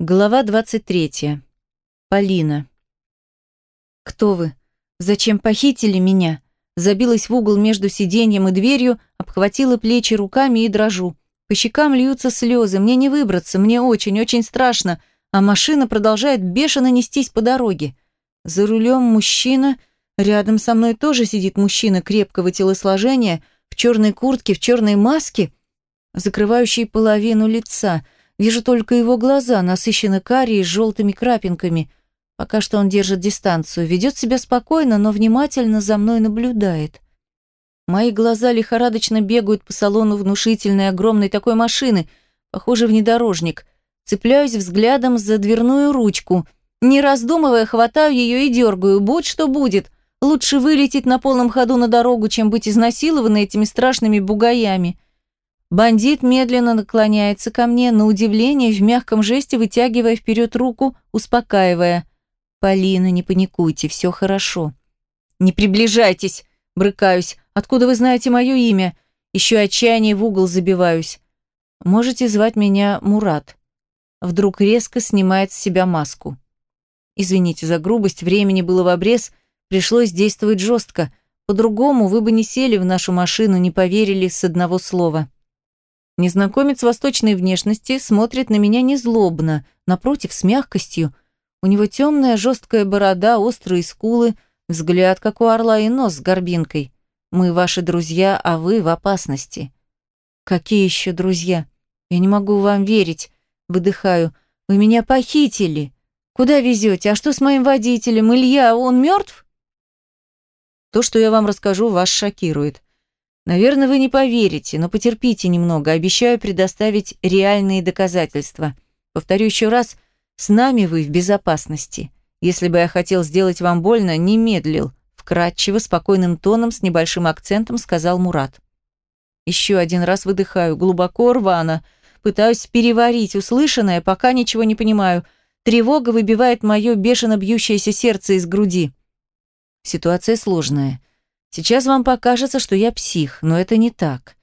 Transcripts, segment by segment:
Глава 23. Полина. «Кто вы? Зачем похитили меня?» Забилась в угол между сиденьем и дверью, обхватила плечи руками и дрожу. По щекам льются слезы, мне не выбраться, мне очень-очень страшно, а машина продолжает бешено нестись по дороге. За рулем мужчина, рядом со мной тоже сидит мужчина крепкого телосложения, в черной куртке, в черной маске, закрывающей половину лица – Вижу только его глаза, насыщенно карие с желтыми крапинками. Пока что он держит дистанцию, ведет себя спокойно, но внимательно за мной наблюдает. Мои глаза лихорадочно бегают по салону внушительной огромной такой машины, похоже, внедорожник. Цепляюсь взглядом за дверную ручку. Не раздумывая, хватаю ее и дергаю. Будь что будет. Лучше вылететь на полном ходу на дорогу, чем быть изнасилованной этими страшными бугаями. Бандит медленно наклоняется ко мне, на удивление, в мягком жесте вытягивая вперед руку, успокаивая. «Полина, не паникуйте, все хорошо». «Не приближайтесь!» – брыкаюсь. «Откуда вы знаете мое имя?» Еще отчаяние в угол забиваюсь. «Можете звать меня Мурат». Вдруг резко снимает с себя маску. Извините за грубость, времени было в обрез, пришлось действовать жестко. По-другому вы бы не сели в нашу машину, не поверили с одного слова. Незнакомец восточной внешности смотрит на меня незлобно, напротив, с мягкостью. У него темная жесткая борода, острые скулы, взгляд, как у орла, и нос с горбинкой. Мы ваши друзья, а вы в опасности. Какие еще друзья? Я не могу вам верить. Выдыхаю. Вы меня похитили. Куда везете? А что с моим водителем? Илья, он мертв? То, что я вам расскажу, вас шокирует. Наверное, вы не поверите, но потерпите немного, обещаю предоставить реальные доказательства. Повторю еще раз, с нами вы в безопасности. Если бы я хотел сделать вам больно, не медлил, вкратчиво, спокойным тоном, с небольшим акцентом сказал Мурат. Еще один раз выдыхаю, глубоко рвано, пытаюсь переварить услышанное, пока ничего не понимаю. Тревога выбивает мое бешено бьющееся сердце из груди. Ситуация сложная. Сейчас вам покажется, что я псих, но это не так.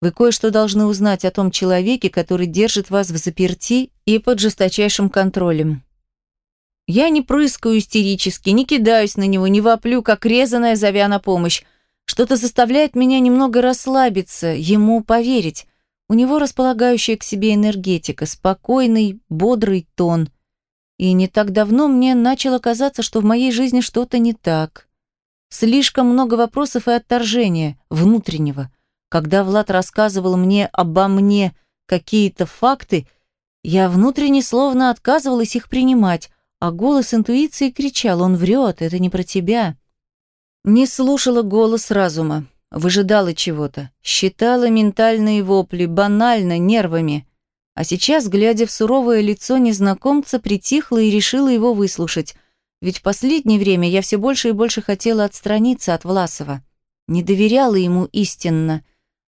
Вы кое-что должны узнать о том человеке, который держит вас в заперти и под жесточайшим контролем. Я не прыскаю истерически, не кидаюсь на него, не воплю, как резаная, зовя на помощь. Что-то заставляет меня немного расслабиться, ему поверить. У него располагающая к себе энергетика, спокойный, бодрый тон. И не так давно мне начало казаться, что в моей жизни что-то не так. Слишком много вопросов и отторжения, внутреннего. Когда Влад рассказывал мне обо мне какие-то факты, я внутренне словно отказывалась их принимать, а голос интуиции кричал «Он врет, это не про тебя». Не слушала голос разума, выжидала чего-то, считала ментальные вопли, банально, нервами. А сейчас, глядя в суровое лицо незнакомца, притихла и решила его выслушать – ведь в последнее время я все больше и больше хотела отстраниться от Власова. Не доверяла ему истинно.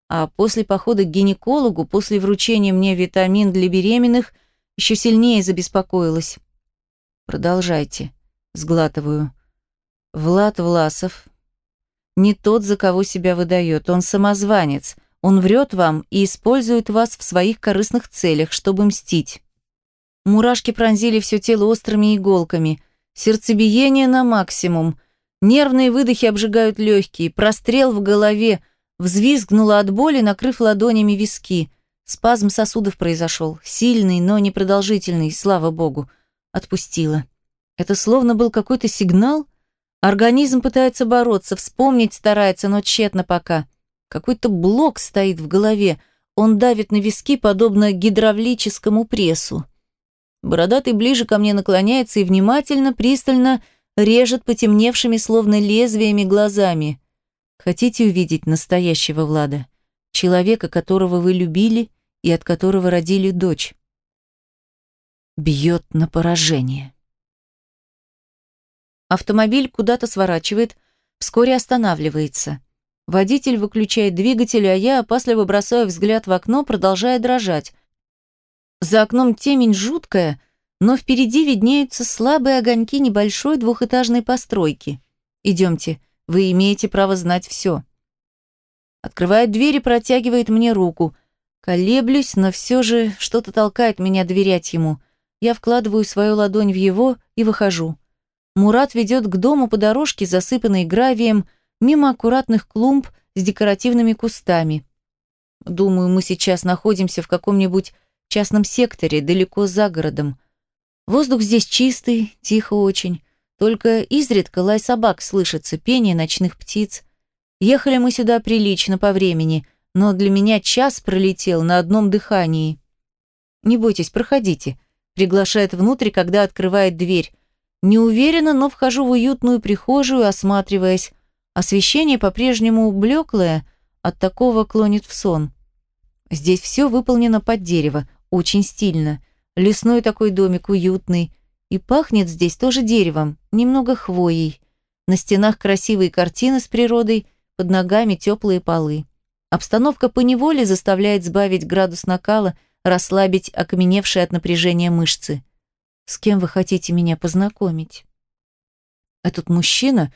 А после похода к гинекологу, после вручения мне витамин для беременных, еще сильнее забеспокоилась. «Продолжайте», — сглатываю. «Влад Власов не тот, за кого себя выдает. Он самозванец. Он врет вам и использует вас в своих корыстных целях, чтобы мстить». Мурашки пронзили все тело острыми иголками — Сердцебиение на максимум. Нервные выдохи обжигают легкие. Прострел в голове. Взвизгнула от боли, накрыв ладонями виски. Спазм сосудов произошел. Сильный, но непродолжительный, слава богу. Отпустила. Это словно был какой-то сигнал? Организм пытается бороться, вспомнить старается, но тщетно пока. Какой-то блок стоит в голове. Он давит на виски, подобно гидравлическому прессу. Бородатый ближе ко мне наклоняется и внимательно, пристально режет потемневшими, словно лезвиями, глазами. Хотите увидеть настоящего Влада? Человека, которого вы любили и от которого родили дочь. Бьет на поражение. Автомобиль куда-то сворачивает, вскоре останавливается. Водитель выключает двигатель, а я опасливо бросаю взгляд в окно, продолжая дрожать. За окном темень жуткая, но впереди виднеются слабые огоньки небольшой двухэтажной постройки. Идемте, вы имеете право знать все. Открывает дверь и протягивает мне руку. Колеблюсь, но все же что-то толкает меня доверять ему. я вкладываю свою ладонь в его и выхожу. Мурат ведет к дому по дорожке, засыпанной гравием, мимо аккуратных клумб с декоративными кустами. Думаю, мы сейчас находимся в каком-нибудь частном секторе, далеко за городом. Воздух здесь чистый, тихо очень. Только изредка лай собак слышится, пение ночных птиц. Ехали мы сюда прилично по времени, но для меня час пролетел на одном дыхании. «Не бойтесь, проходите», — приглашает внутрь, когда открывает дверь. Не уверена, но вхожу в уютную прихожую, осматриваясь. Освещение по-прежнему блеклое, от такого клонит в сон. Здесь все выполнено под дерево, очень стильно. Лесной такой домик, уютный. И пахнет здесь тоже деревом, немного хвоей. На стенах красивые картины с природой, под ногами теплые полы. Обстановка поневоле заставляет сбавить градус накала, расслабить окаменевшие от напряжения мышцы. С кем вы хотите меня познакомить? Этот мужчина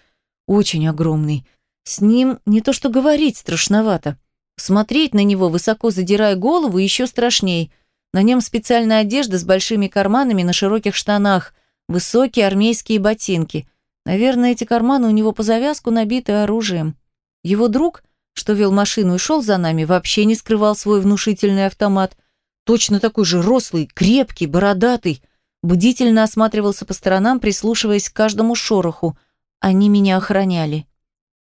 очень огромный. С ним не то что говорить страшновато. Смотреть на него, высоко задирая голову, еще страшней. На нем специальная одежда с большими карманами на широких штанах, высокие армейские ботинки. Наверное, эти карманы у него по завязку набиты оружием. Его друг, что вел машину и шел за нами, вообще не скрывал свой внушительный автомат. Точно такой же рослый, крепкий, бородатый. Бдительно осматривался по сторонам, прислушиваясь к каждому шороху. Они меня охраняли.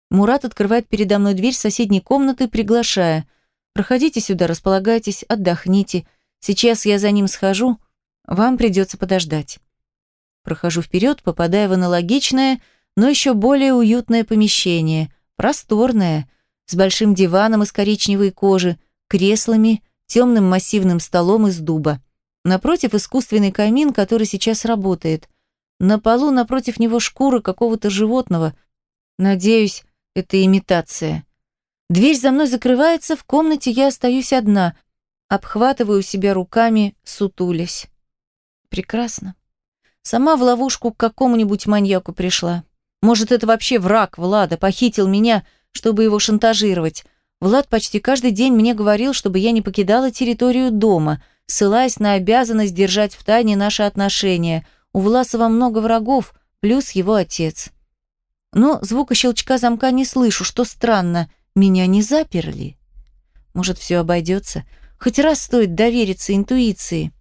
Мурат открывает передо мной дверь соседней комнаты, приглашая. «Проходите сюда, располагайтесь, отдохните. Сейчас я за ним схожу. Вам придется подождать». Прохожу вперед, попадая в аналогичное, но еще более уютное помещение. Просторное, с большим диваном из коричневой кожи, креслами, темным массивным столом из дуба. Напротив искусственный камин, который сейчас работает. На полу напротив него шкура какого-то животного. Надеюсь, это имитация. Дверь за мной закрывается, в комнате я остаюсь одна, обхватываю себя руками, сутулясь. Прекрасно. Сама в ловушку к какому-нибудь маньяку пришла. Может, это вообще враг Влада, похитил меня, чтобы его шантажировать. Влад почти каждый день мне говорил, чтобы я не покидала территорию дома, ссылаясь на обязанность держать в тайне наши отношения. У Власова много врагов, плюс его отец. Но звука щелчка замка не слышу, что странно. Меня не заперли. Может, все обойдется? Хоть раз стоит довериться интуиции.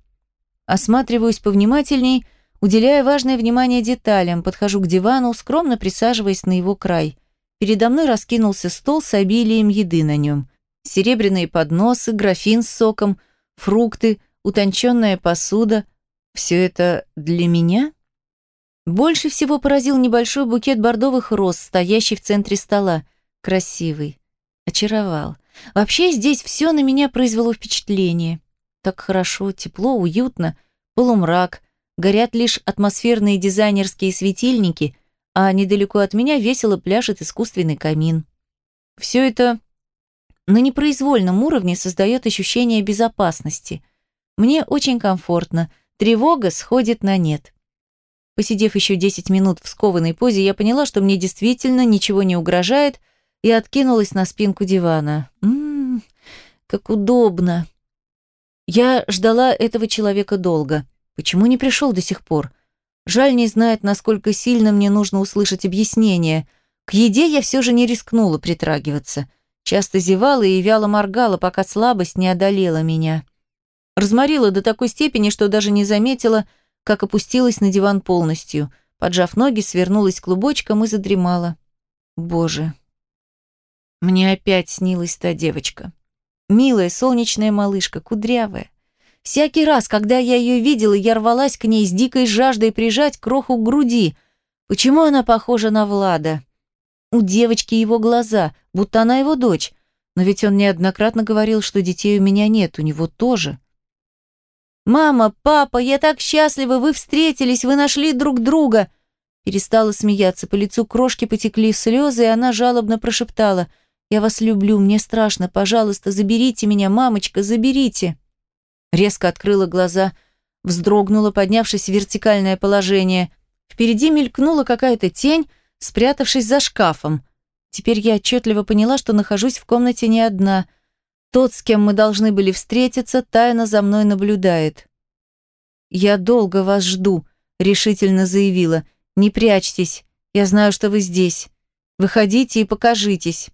Осматриваюсь повнимательней, уделяя важное внимание деталям, подхожу к дивану, скромно присаживаясь на его край. Передо мной раскинулся стол с обилием еды на нем. Серебряные подносы, графин с соком, фрукты, утонченная посуда. Все это для меня? Больше всего поразил небольшой букет бордовых роз, стоящий в центре стола. Красивый. Очаровал. Вообще здесь все на меня произвело впечатление. Так хорошо, тепло, уютно, полумрак, горят лишь атмосферные дизайнерские светильники, а недалеко от меня весело пляшет искусственный камин. Все это на непроизвольном уровне создает ощущение безопасности. Мне очень комфортно, тревога сходит на нет. Посидев еще 10 минут в скованной позе, я поняла, что мне действительно ничего не угрожает, и откинулась на спинку дивана. Ммм, как удобно. Я ждала этого человека долго. Почему не пришел до сих пор? Жаль, не знает, насколько сильно мне нужно услышать объяснение. К еде я все же не рискнула притрагиваться. Часто зевала и вяло моргала, пока слабость не одолела меня. Разморила до такой степени, что даже не заметила, как опустилась на диван полностью. Поджав ноги, свернулась клубочком и задремала. Боже. Мне опять снилась та девочка. Милая, солнечная малышка, кудрявая. Всякий раз, когда я ее видела, я рвалась к ней с дикой жаждой прижать кроху к груди. Почему она похожа на Влада? У девочки его глаза, будто она его дочь. Но ведь он неоднократно говорил, что детей у меня нет, у него тоже. «Мама, папа, я так счастлива, вы встретились, вы нашли друг друга!» Перестала смеяться, по лицу крошки потекли слезы, и она жалобно прошептала. «Я вас люблю, мне страшно, пожалуйста, заберите меня, мамочка, заберите!» Резко открыла глаза, вздрогнула, поднявшись в вертикальное положение. Впереди мелькнула какая-то тень, спрятавшись за шкафом. Теперь я отчетливо поняла, что нахожусь в комнате не одна – тот, с кем мы должны были встретиться, тайно за мной наблюдает. «Я долго вас жду», — решительно заявила. «Не прячьтесь, я знаю, что вы здесь. Выходите и покажитесь».